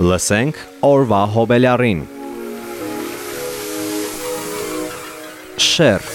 Լսենք օրվա հոբելյարին։ Շեր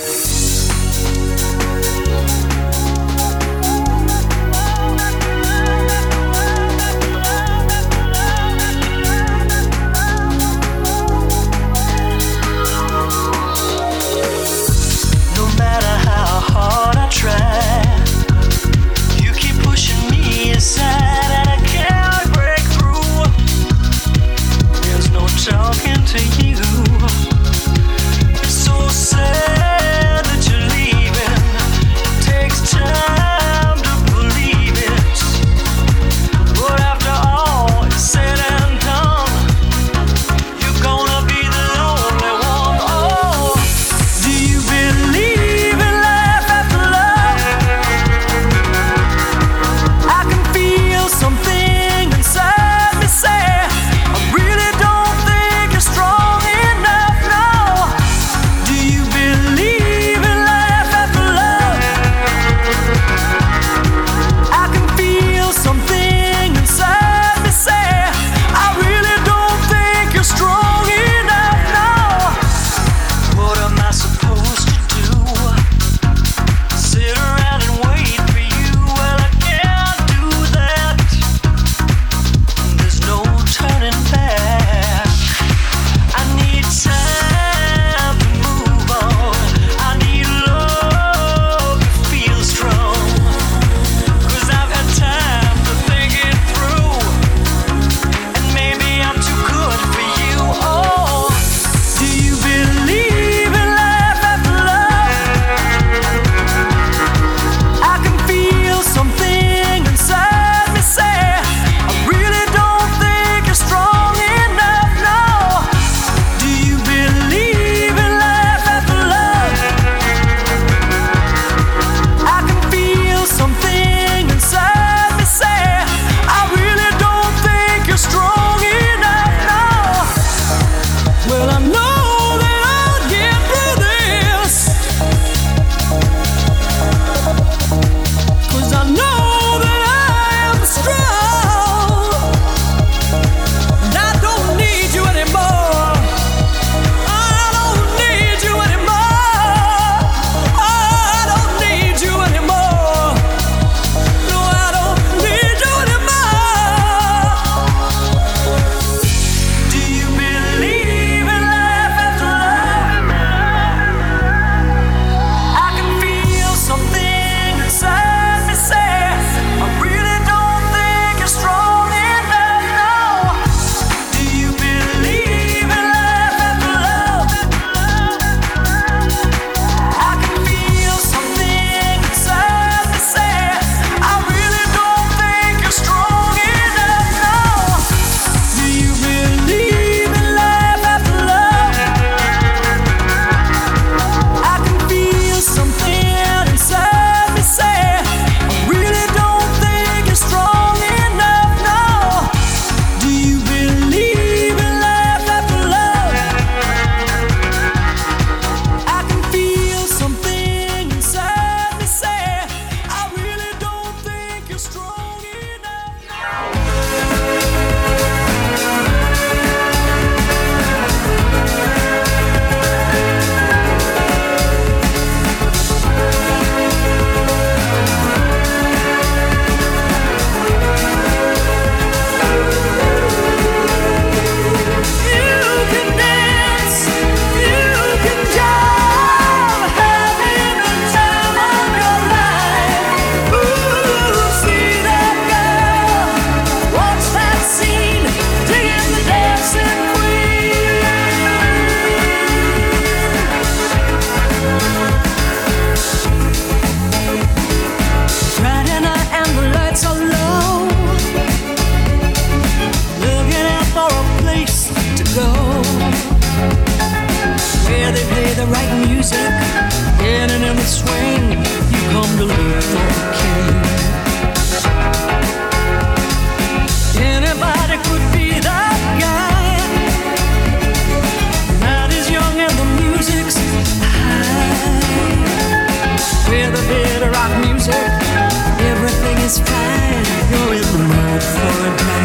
is fine. You're in the mood for a dance.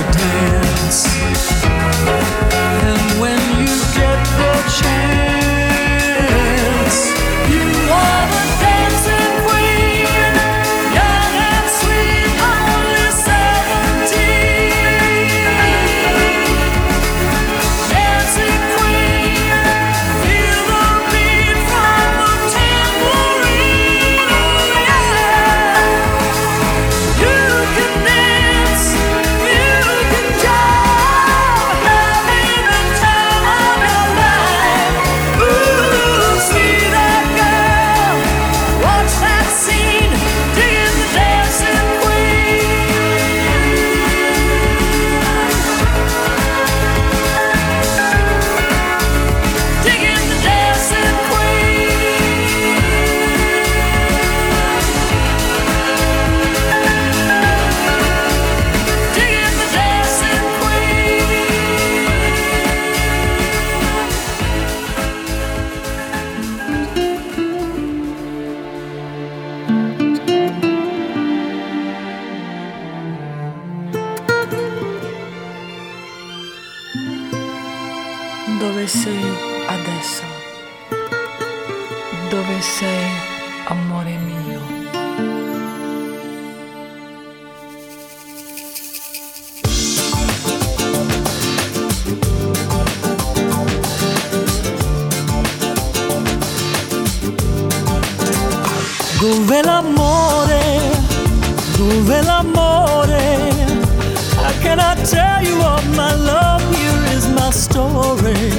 Tell you of my love, here is my story.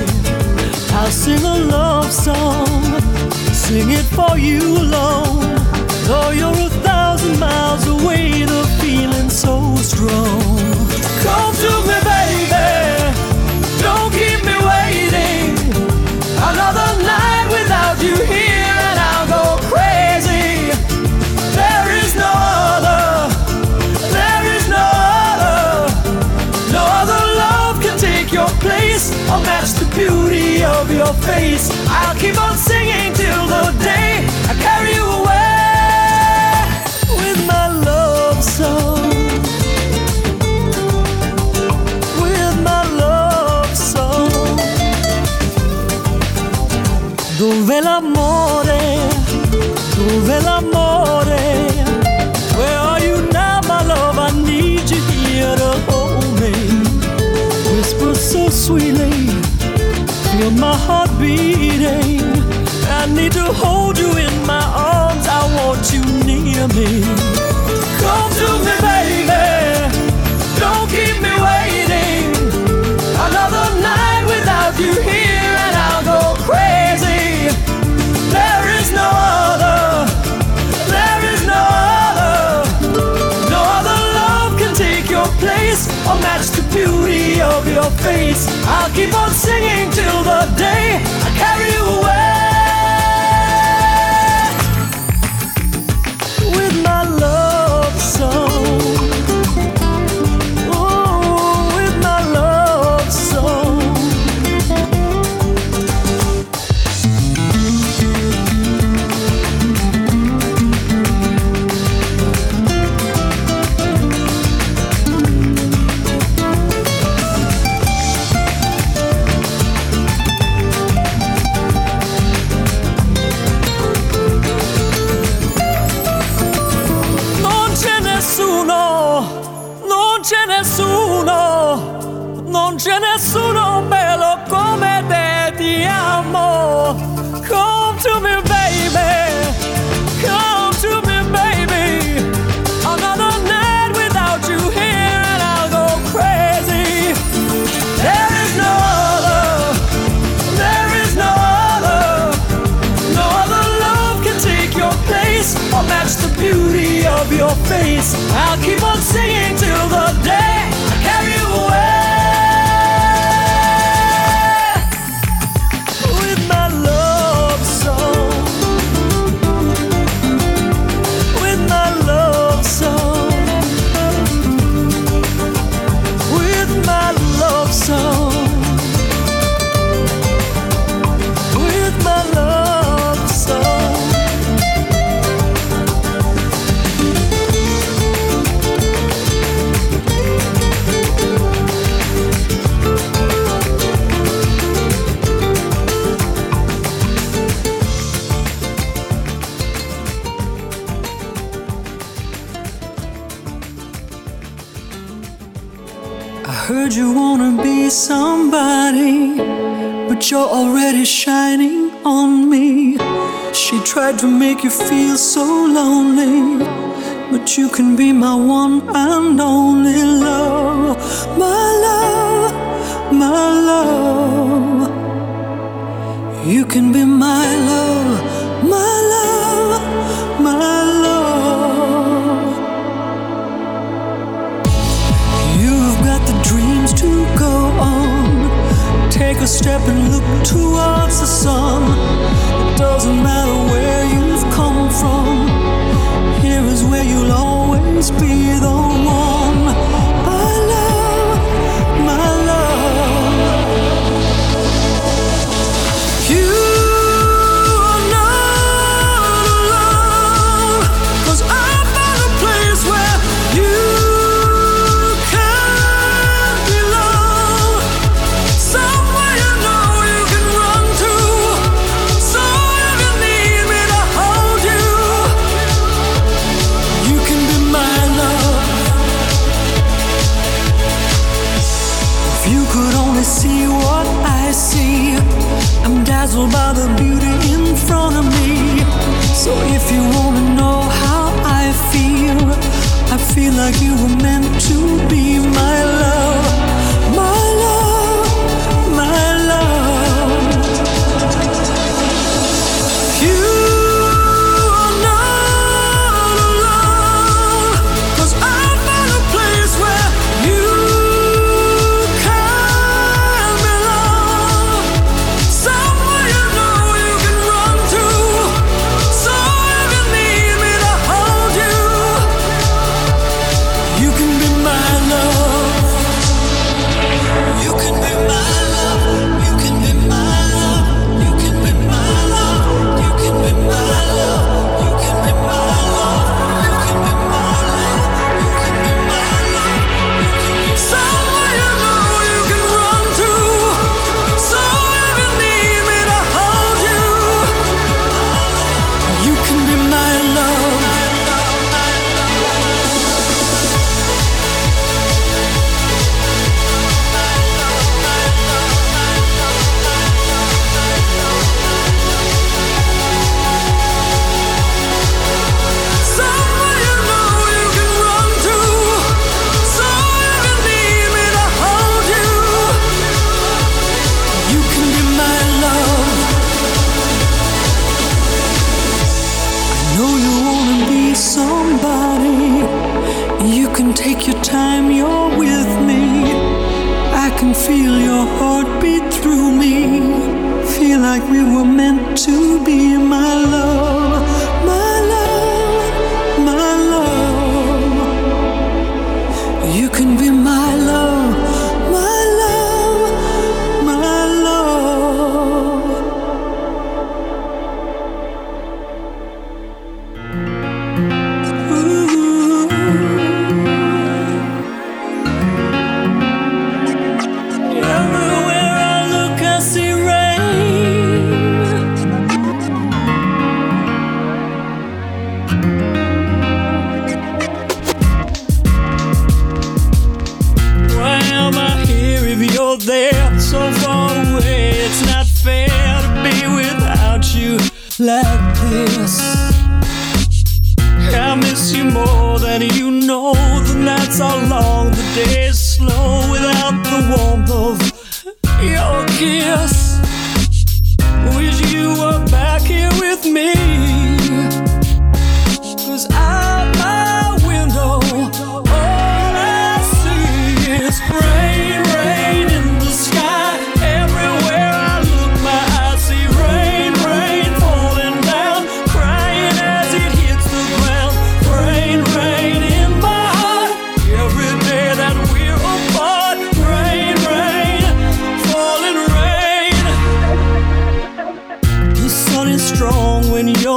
I'll sing a love song, sing it for you alone. Though you're a thousand miles away, the feeling's so strong. Come to me, baby. your face. I'll keep on singing till the day I carry you away with my love song. With my love song. Dove l'amore heart beating. I need to hold you in my arms. I want you near me. your face. I'll keep on singing till the day I carry 막히버 tried to make you feel so lonely, but you can be my one and only love, my love, my love. You can be my love, my love, my love. You've got the dreams to go on. Take a step and look towards the sun be the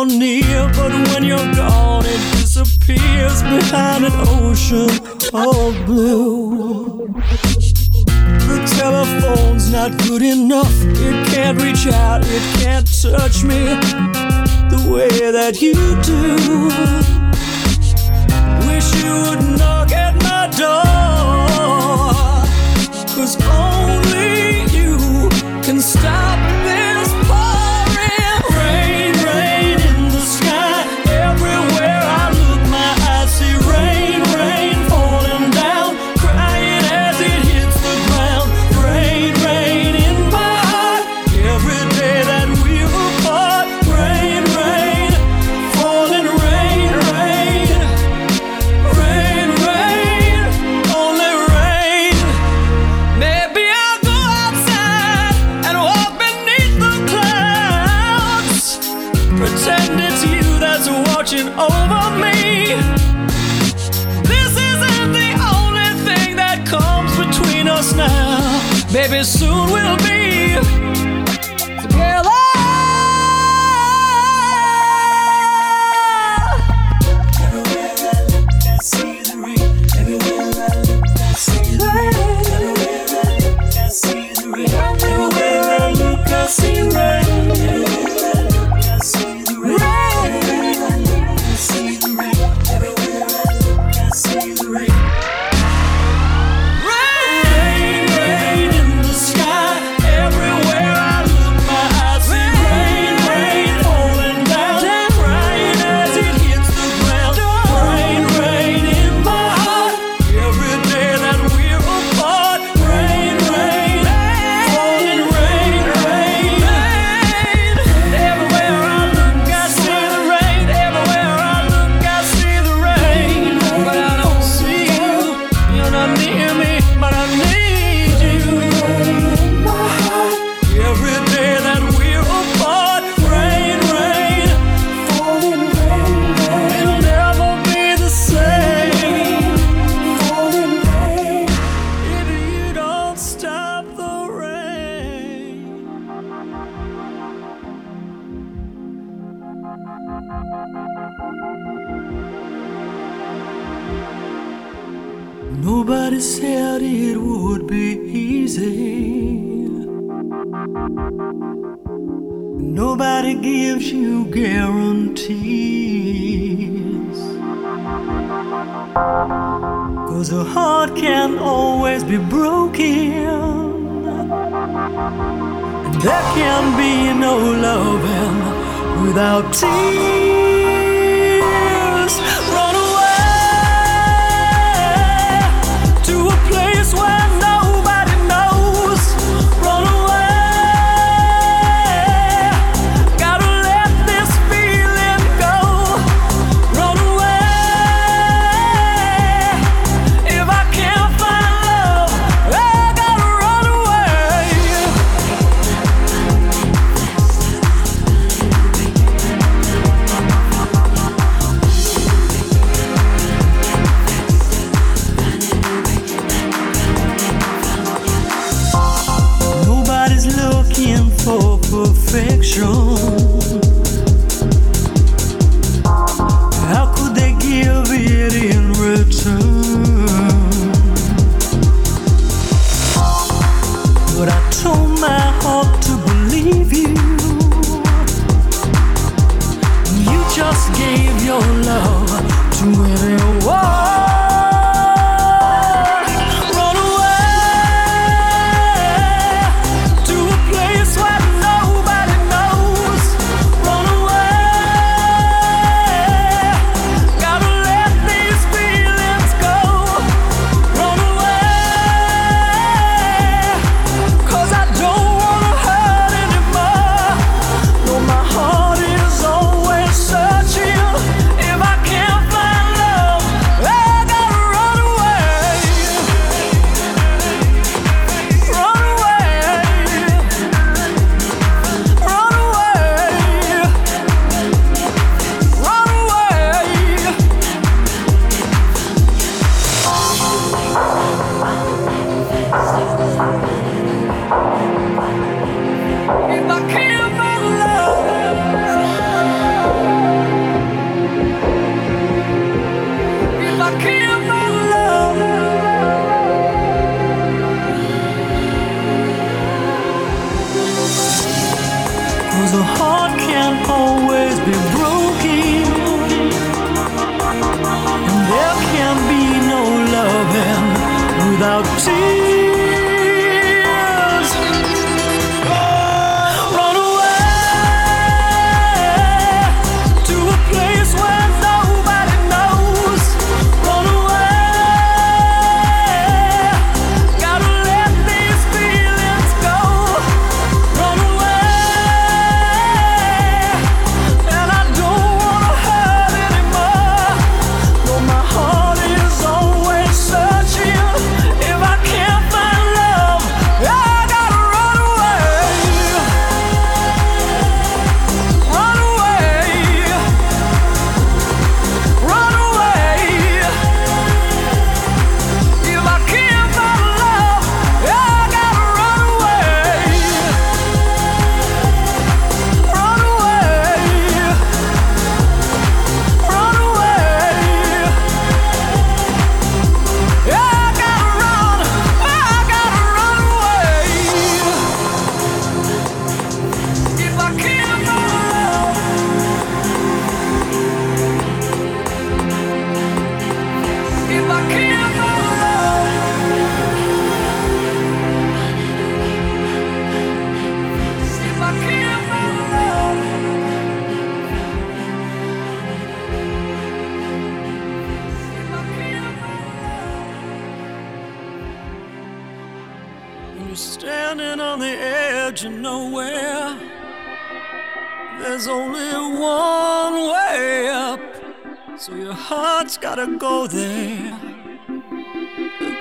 near, but when you're gone, it disappears behind an ocean of blue. The telephone's not good enough, it can't reach out, it can't touch me the way that you do. Wish you would knock at my door, cause only you can stop soon. We'll There can be no loving without tears. But I told my heart to believe you. You just gave your love to anyone. standing on the edge of nowhere. There's only one way up, so your heart's gotta go there.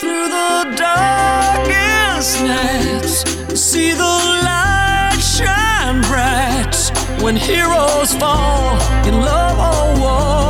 Through the darkest nights, see the light shine bright. When heroes fall in love or war.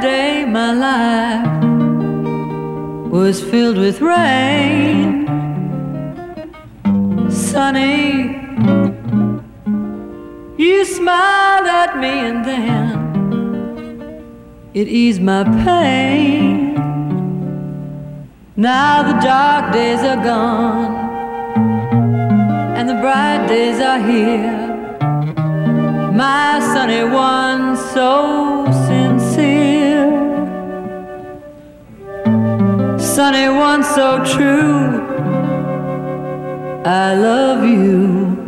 Day, my life was filled with rain, sunny. You smiled at me and then it eased my pain. Now the dark days are gone and the bright days are here. My sunny one, so sunny one so true. I love you.